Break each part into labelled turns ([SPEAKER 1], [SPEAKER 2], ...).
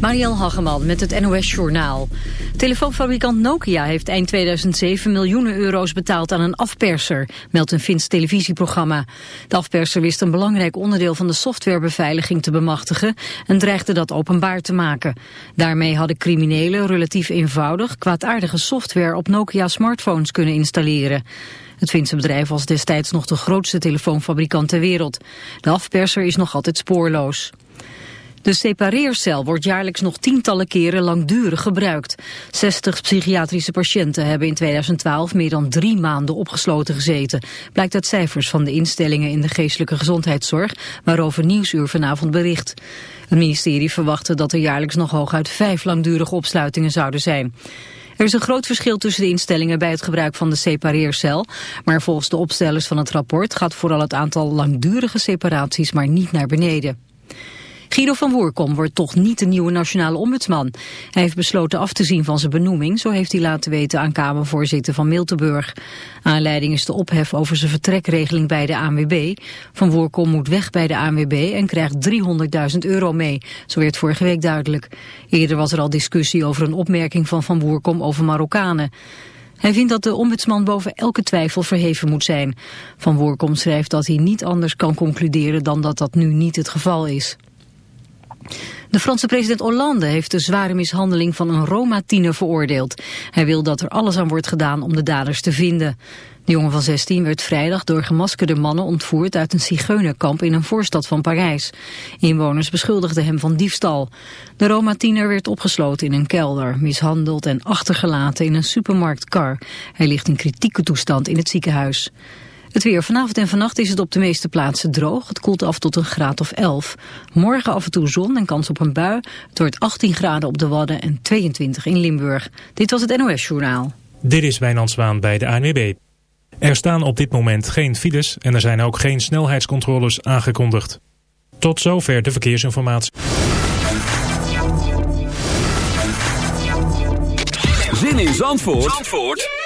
[SPEAKER 1] Marielle Hageman met het NOS Journaal. Telefoonfabrikant Nokia heeft eind 2007 miljoenen euro's betaald aan een afperser, meldt een Fins televisieprogramma. De afperser wist een belangrijk onderdeel van de softwarebeveiliging te bemachtigen en dreigde dat openbaar te maken. Daarmee hadden criminelen relatief eenvoudig kwaadaardige software op Nokia smartphones kunnen installeren. Het Finse bedrijf was destijds nog de grootste telefoonfabrikant ter wereld. De afperser is nog altijd spoorloos. De separeercel wordt jaarlijks nog tientallen keren langdurig gebruikt. 60 psychiatrische patiënten hebben in 2012 meer dan drie maanden opgesloten gezeten. Blijkt uit cijfers van de instellingen in de geestelijke gezondheidszorg, waarover Nieuwsuur vanavond bericht. Het ministerie verwachtte dat er jaarlijks nog hooguit vijf langdurige opsluitingen zouden zijn. Er is een groot verschil tussen de instellingen bij het gebruik van de separeercel. Maar volgens de opstellers van het rapport gaat vooral het aantal langdurige separaties maar niet naar beneden. Guido van Woerkom wordt toch niet de nieuwe nationale ombudsman. Hij heeft besloten af te zien van zijn benoeming, zo heeft hij laten weten aan Kamervoorzitter van Miltenburg. Aanleiding is de ophef over zijn vertrekregeling bij de ANWB. Van Woerkom moet weg bij de ANWB en krijgt 300.000 euro mee, zo werd vorige week duidelijk. Eerder was er al discussie over een opmerking van Van Woerkom over Marokkanen. Hij vindt dat de ombudsman boven elke twijfel verheven moet zijn. Van Woerkom schrijft dat hij niet anders kan concluderen dan dat dat nu niet het geval is. De Franse president Hollande heeft de zware mishandeling van een Roma-tiener veroordeeld. Hij wil dat er alles aan wordt gedaan om de daders te vinden. De jongen van 16 werd vrijdag door gemaskerde mannen ontvoerd uit een zigeunerkamp in een voorstad van Parijs. Inwoners beschuldigden hem van diefstal. De Roma-tiener werd opgesloten in een kelder, mishandeld en achtergelaten in een supermarktkar. Hij ligt in kritieke toestand in het ziekenhuis. Het weer vanavond en vannacht is het op de meeste plaatsen droog. Het koelt af tot een graad of 11. Morgen af en toe zon en kans op een bui. Het wordt 18 graden op de Wadden en 22 in Limburg. Dit was het NOS Journaal.
[SPEAKER 2] Dit is Wijnand Zwaan bij de ANWB. Er staan op dit moment geen files en er zijn ook geen snelheidscontroles aangekondigd. Tot zover de verkeersinformatie.
[SPEAKER 3] Zin in Zandvoort, Zandvoort?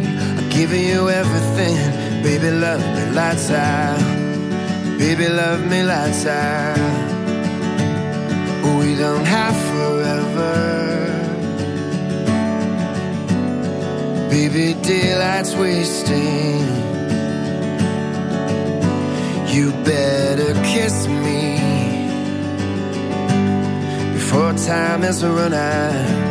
[SPEAKER 4] Giving you everything. Baby, love me lights out. Ah. Baby, love me lights out. Ah. We don't have forever. Baby, daylight's wasting. You better kiss me before time has run out.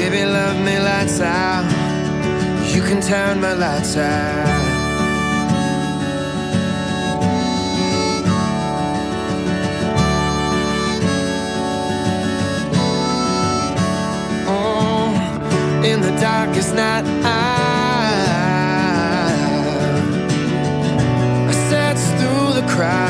[SPEAKER 4] Baby, love me lights out. You can turn my lights out. Oh, in the darkest night. I search through the crowd.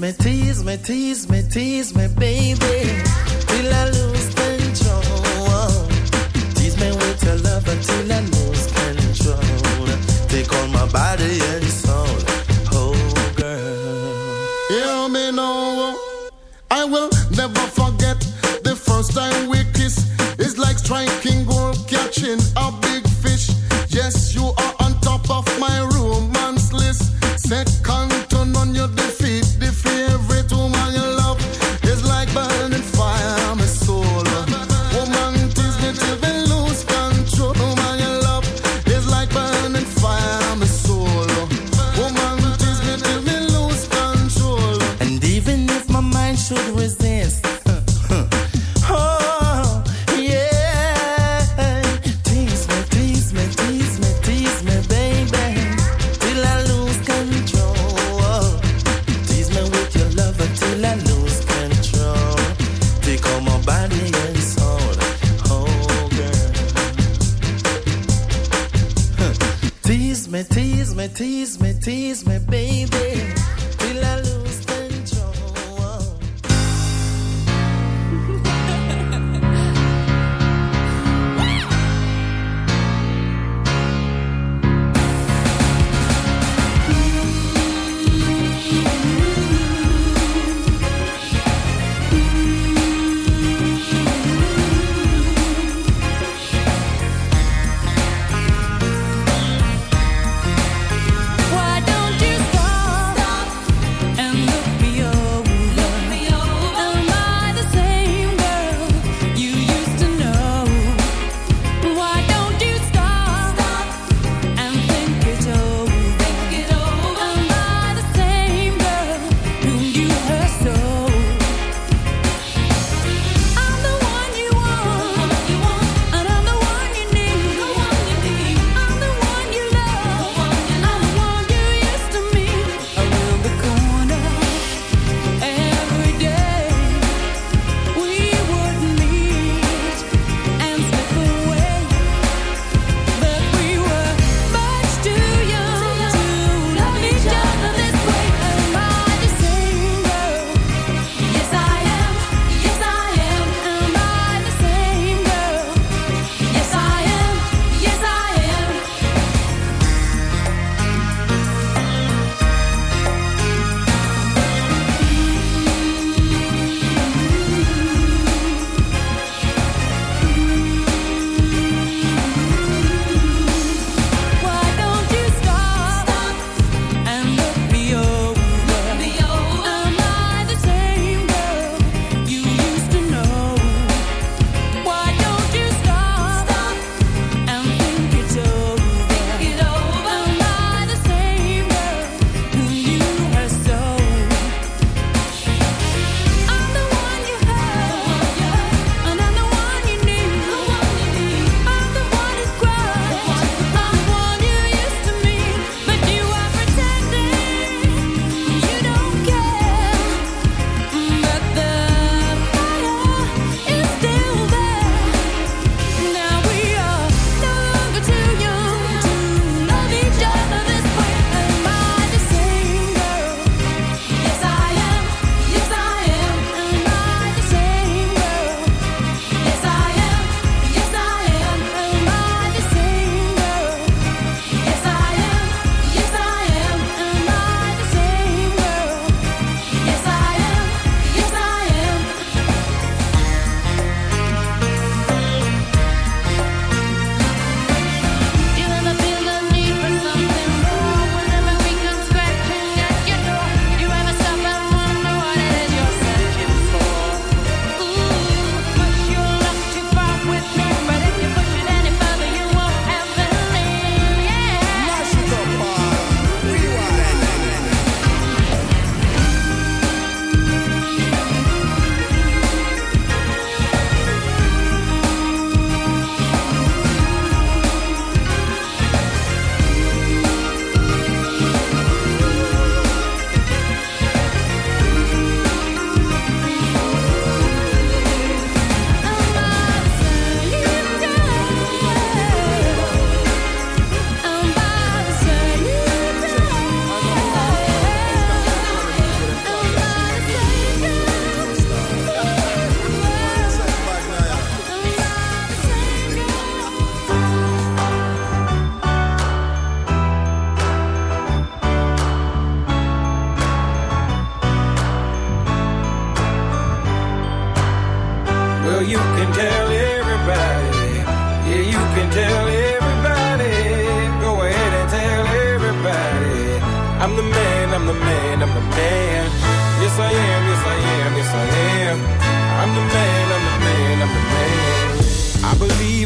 [SPEAKER 5] me, tease me, tease me, tease me, baby, till I lose control. Tease me with your love until I lose control. Take all my body and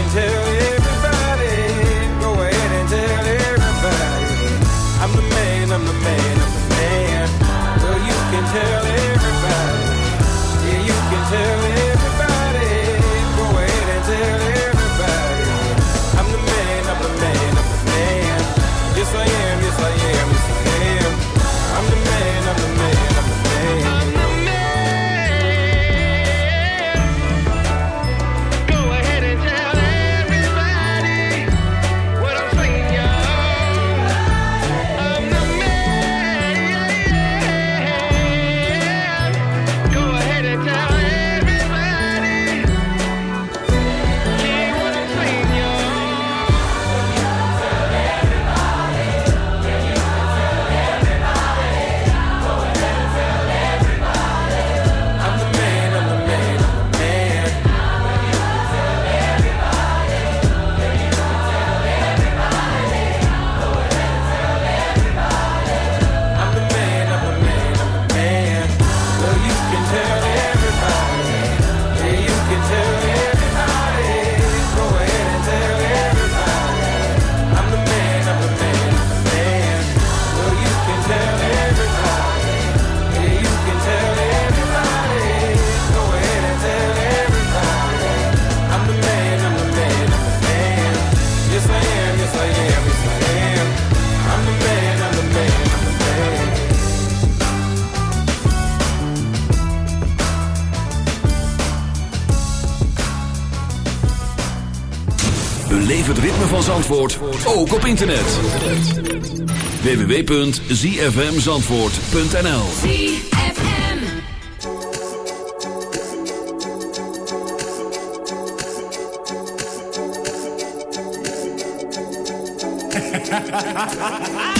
[SPEAKER 6] can tell everybody. Go ahead and tell everybody. I'm the man, I'm the man, I'm the man. Well, you can tell everybody. Yeah, you can tell
[SPEAKER 7] Zandvoort ook op internet. www.zfmzandvoort.nl
[SPEAKER 8] ZFM Ha ha ha ha!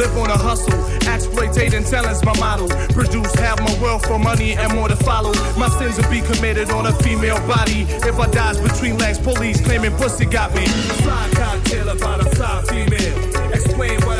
[SPEAKER 9] Live on a hustle, exploitating talent's my model. Produce half my wealth for money and more to follow. My sins will be committed on a female body. If I dies between legs, police claiming pussy got me. Fly cocktail about a fly female. Explain what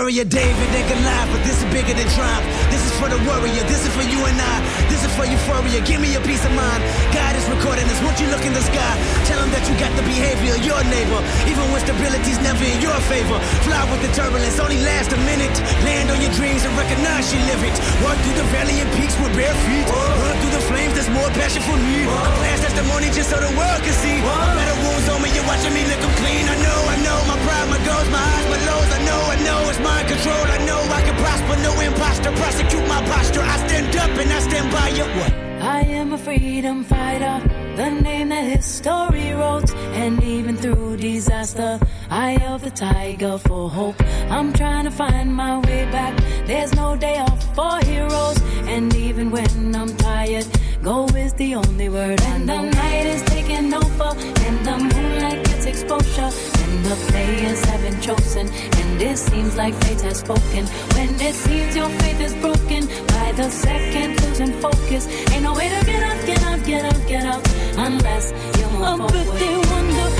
[SPEAKER 10] Of
[SPEAKER 11] David and Goliath, but this is bigger than triumph. This is for the warrior. This is for you and I. This is for euphoria. Give me a peace of mind. God is recording this. Won't you look in the sky? Tell him that you got the behavior of your neighbor, even when stability's never in your favor. Fly with the turbulence, only last a minute. Land on your dreams and recognize you live it. Walk through the valley and peaks with bare feet. Run through the flames. There's more passion for me. A glass testimony just so the world can see. Better wounds on me. You're watching me 'em clean. I know, I know. My pride, my goals, my highs, my lows. I know, I know. It's mind control. I know I can prosper. No imposter. Prosecute my posture. I stand up and I stand by you. What?
[SPEAKER 12] I am a freedom fighter, the name that history wrote. And even through disaster, I held the tiger for hope. I'm trying to find my way back. There's no day off for heroes. And even when I'm tired, go is the only word. And the night is taking over, and the moonlight gets exposure. And the players have been chosen, and it seems like fate has spoken. When it seems your faith is broken, by the second losing focus. Ain't no way to get up, get get up, get up, unless you move forward. But they wonder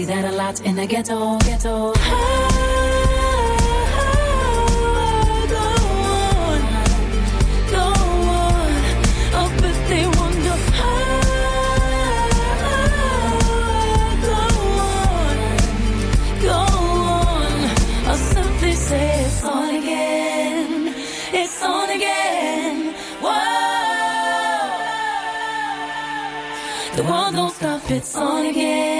[SPEAKER 12] See that a lot in the ghetto, ghetto. Oh. The world don't stop. It's on again.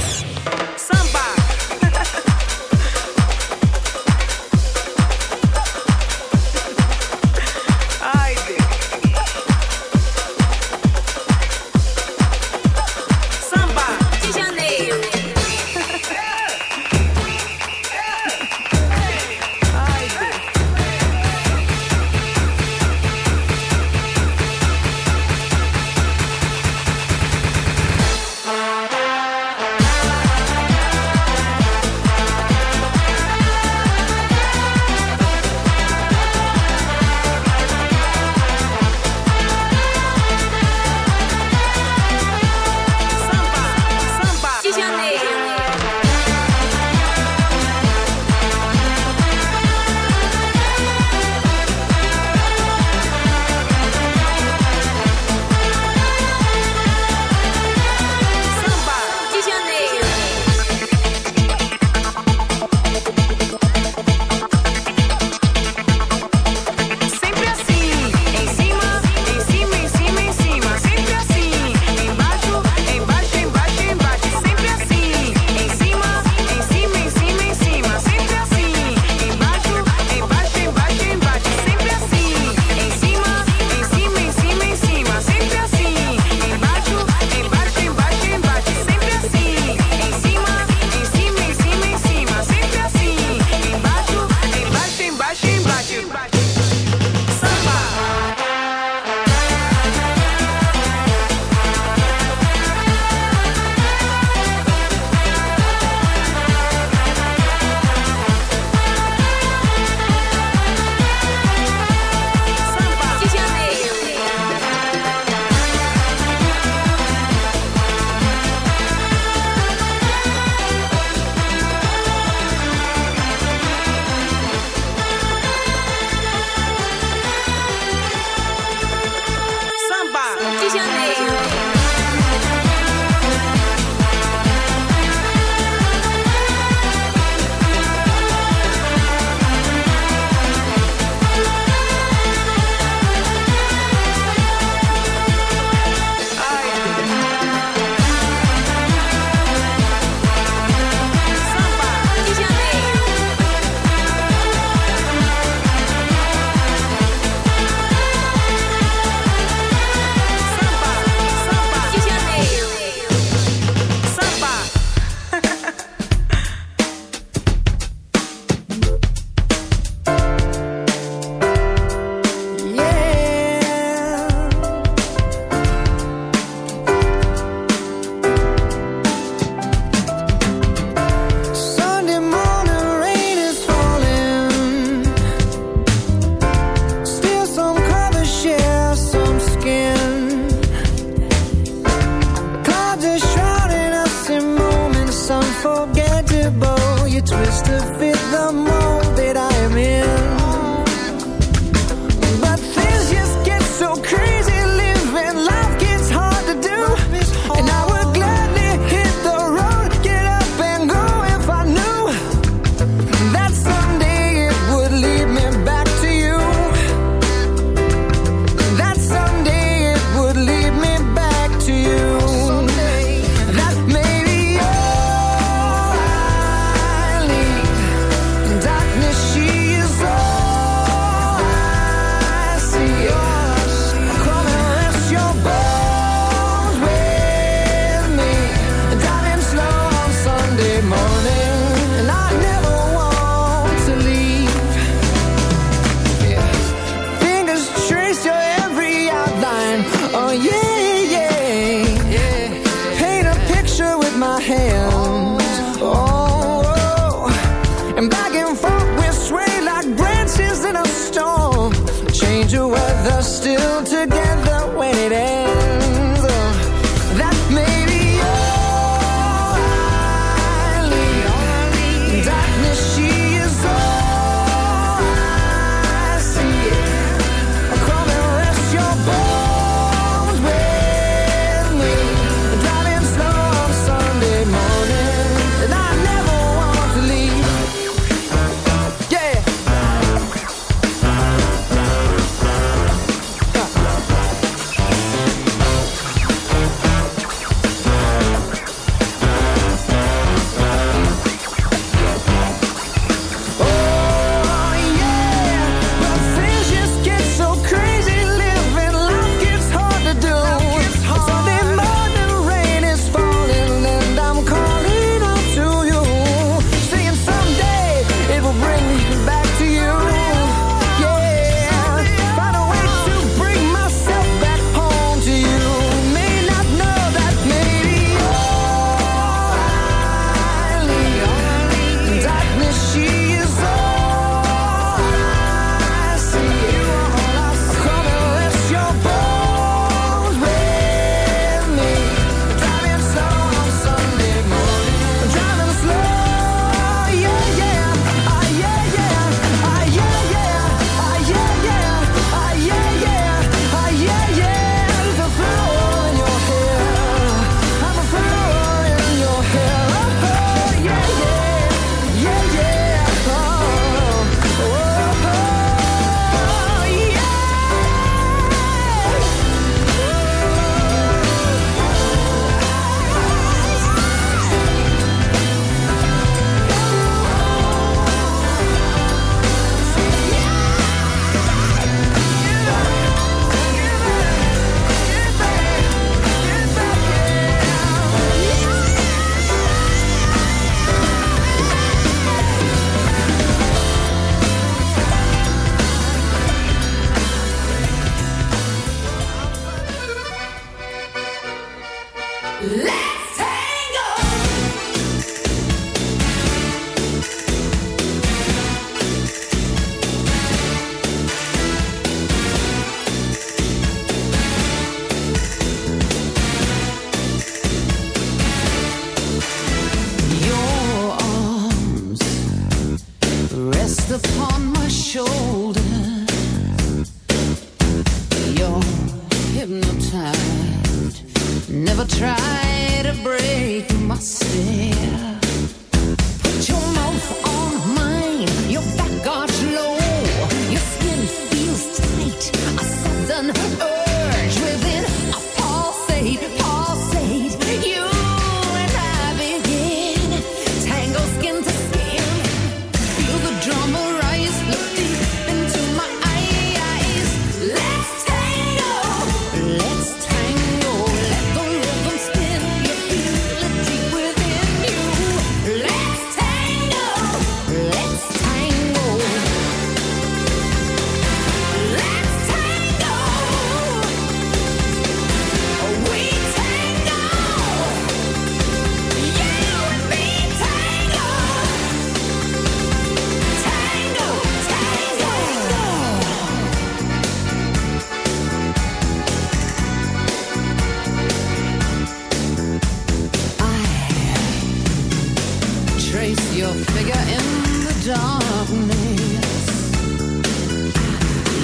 [SPEAKER 8] Darkness.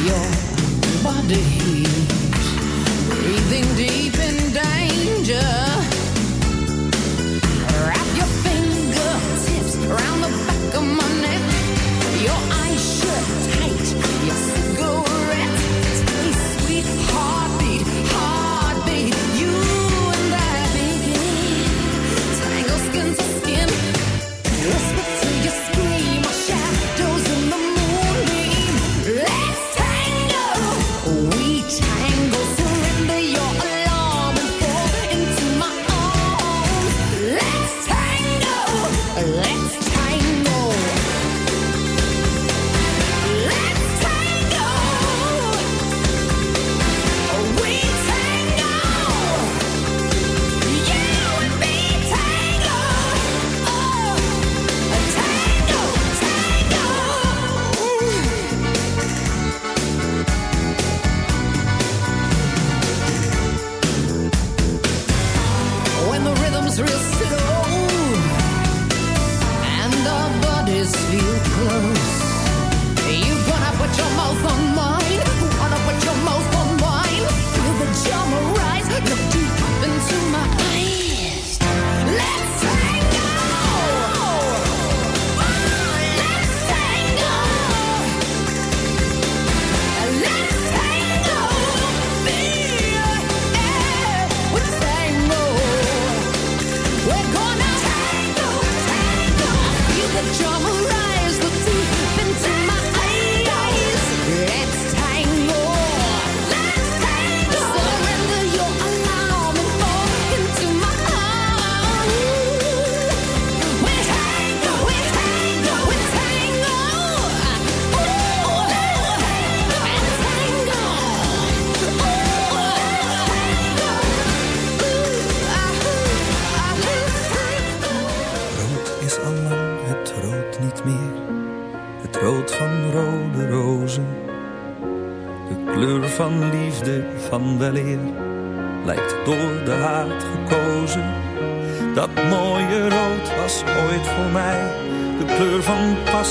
[SPEAKER 8] Your
[SPEAKER 13] body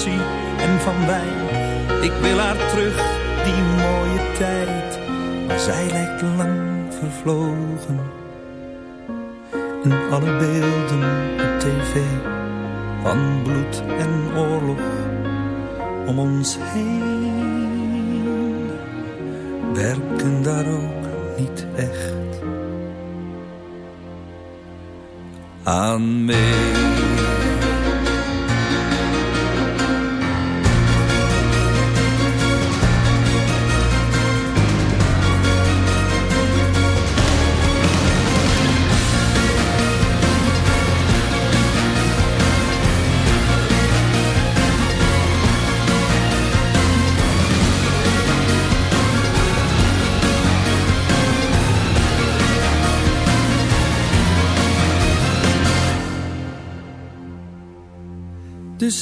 [SPEAKER 14] en van wijn. Ik wil haar terug, die mooie tijd. Maar zij lijkt lang vervlogen. En alle beelden op tv van bloed en oorlog om ons heen werken daar ook niet echt aan mee.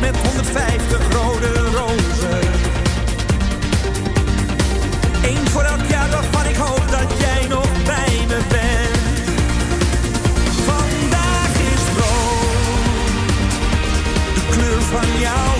[SPEAKER 14] Met 150 rode rozen. Eén voor elk jaar waarvan ik hoop dat jij nog bij me bent. Vandaag is rood, de kleur van jouw